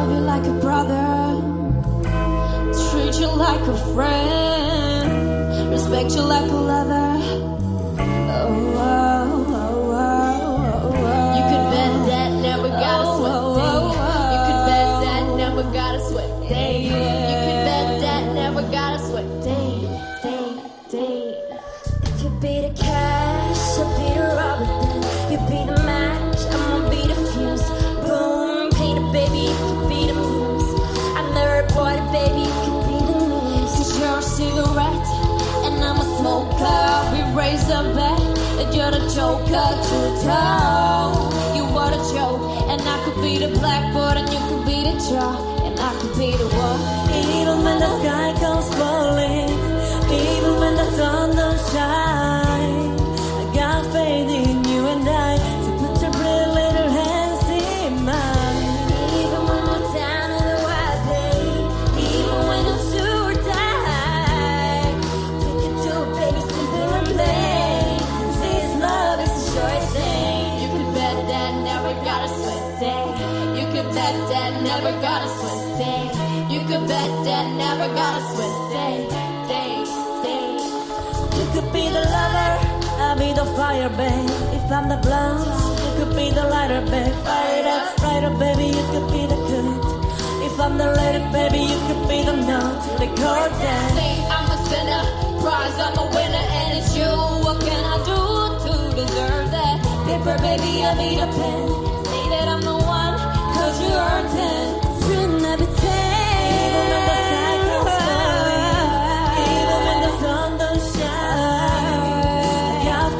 Love you like a brother, treat you like a friend, respect you like a raise a bet, and you're the joker to toe. You are the joke, and I could be the blackboard, and you could be the bet that never got a sweat day. You could bet that never got a sweat day. Day, day. You could be the lover, I'll be the fire, babe. If I'm the blunt, you could be the lighter, babe. Fire it up, brighter, baby, you could be the good. If I'm the lady, baby, you could be the to the dance. Say I'm a sinner, prize I'm a winner, and it's you. What can I do to deserve that? Paper, baby, I need a pen.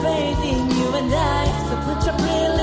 Faith in you and I. So put your pretty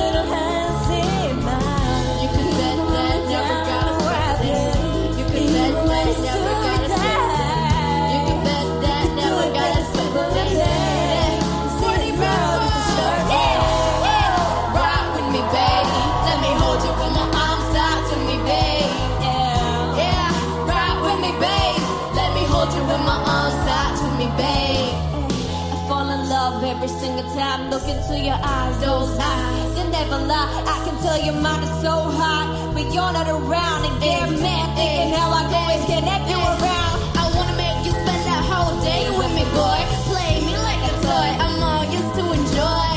every single time. Look into your eyes, those eyes. They never lie. I can tell your mind is so hot, but you're not around. And get mad thinking how I can always connect you around. I wanna make you spend that whole day with me, boy. Play me like a toy. I'm all used to enjoy.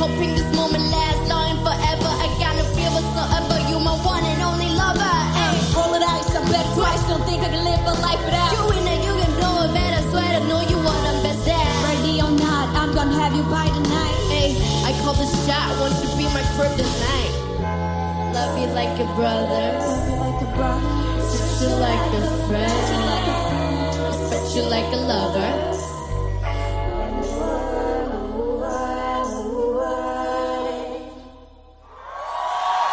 Hoping this moment lasts long forever. I got no fear whatsoever. You my one and only lover. Ay. Roll it ice, I bet twice. Don't think I can live a life you by tonight. Hey, I call the shot. Want you be my crib tonight. Love you like a brother. Love you like a brother, you like a friend. Respect you like a lover.